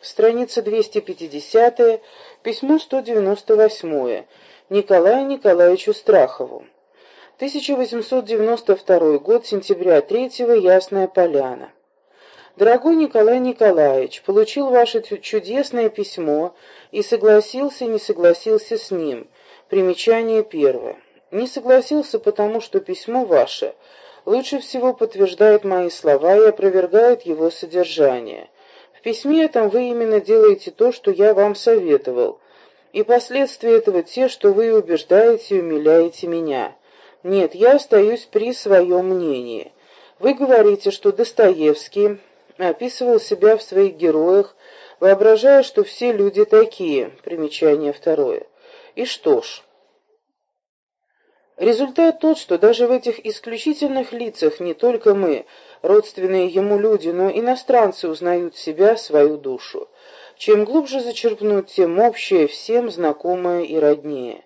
страница 250, письмо 198, Николаю Николаевичу Страхову. 1892 год, сентября 3 Ясная Поляна. Дорогой Николай Николаевич, получил ваше чудесное письмо и согласился, не согласился с ним. Примечание первое. Не согласился, потому что письмо ваше лучше всего подтверждает мои слова и опровергает его содержание. В письме этом вы именно делаете то, что я вам советовал, и последствия этого те, что вы убеждаете и умиляете меня. Нет, я остаюсь при своем мнении. Вы говорите, что Достоевский описывал себя в своих героях, воображая, что все люди такие. Примечание второе. И что ж... Результат тот, что даже в этих исключительных лицах не только мы, родственные ему люди, но иностранцы узнают себя, свою душу. Чем глубже зачерпнуть, тем общее, всем знакомое и роднее.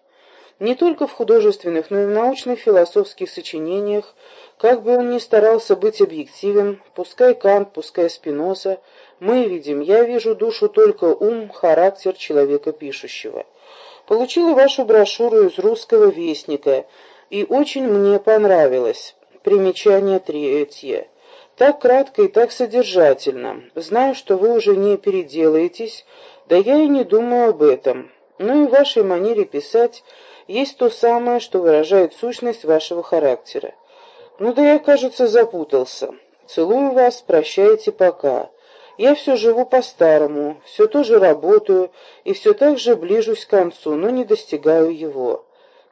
Не только в художественных, но и в научных философских сочинениях, как бы он ни старался быть объективен, пускай Кант, пускай Спиноза, мы видим, я вижу душу только ум, характер человека пишущего. Получила вашу брошюру из русского вестника, и очень мне понравилось. Примечание третье. Так кратко и так содержательно. Знаю, что вы уже не переделаетесь, да я и не думаю об этом. Но и в вашей манере писать есть то самое, что выражает сущность вашего характера. Ну да я, кажется, запутался. Целую вас, прощайте пока. Я все живу по-старому, все тоже работаю и все так же ближусь к концу, но не достигаю его.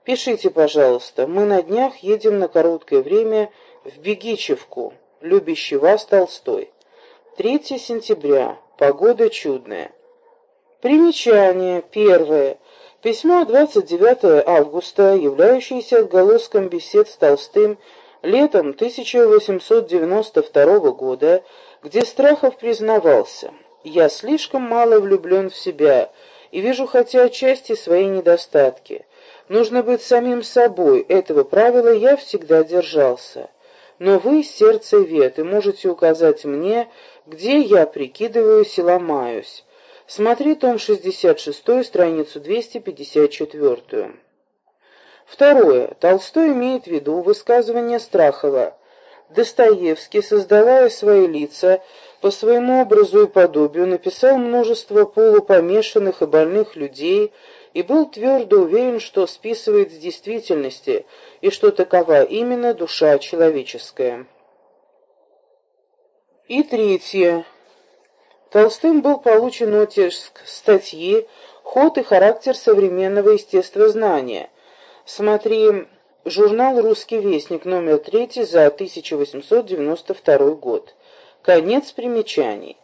Пишите, пожалуйста, мы на днях едем на короткое время в Бегичевку. Любящий вас Толстой. 3 сентября. Погода чудная. Примечание. Первое. Письмо 29 августа, являющееся отголоском бесед с Толстым летом 1892 года, где Страхов признавался «Я слишком мало влюблен в себя и вижу хотя отчасти свои недостатки. Нужно быть самим собой, этого правила я всегда держался. Но вы, сердце вет, и можете указать мне, где я прикидываюсь и ломаюсь». Смотри том 66, страницу 254. Второе. Толстой имеет в виду высказывание Страхова. Достоевский, создавая свои лица по своему образу и подобию, написал множество полупомешанных и больных людей и был твердо уверен, что списывает с действительности и что такова именно душа человеческая. И третье. Толстым был получен оттиск статьи «Ход и характер современного естествознания», Смотри журнал «Русский вестник» номер 3 за 1892 год. Конец примечаний.